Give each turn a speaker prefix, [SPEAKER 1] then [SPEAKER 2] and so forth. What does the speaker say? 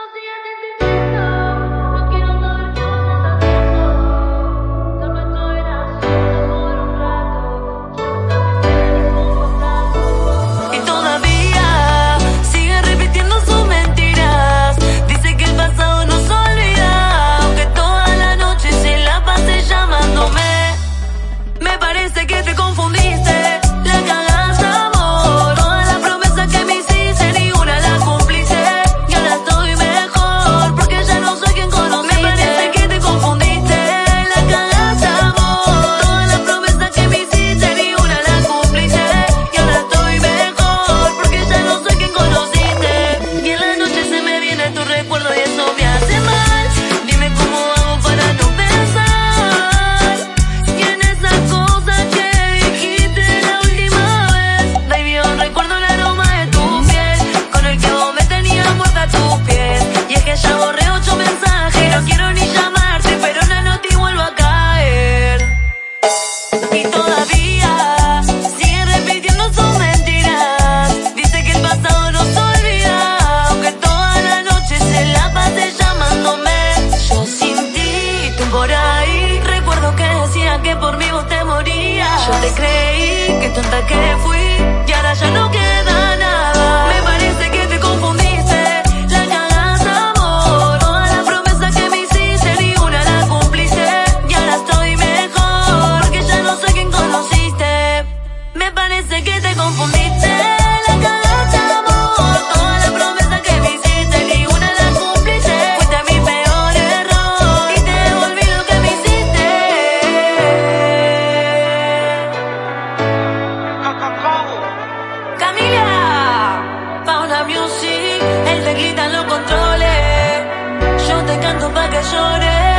[SPEAKER 1] Yo creí, qué tonta que fui, y ahora ya no queda nada. Me parece que te confundiste, la cagás amor. Toda la promesa que me hiciste, ni una la cumpliste, y ahora estoy mejor, porque ya no sé quién conociste. Me parece que te confundiste. él te quita los controles. Yo te canto pa' que llores.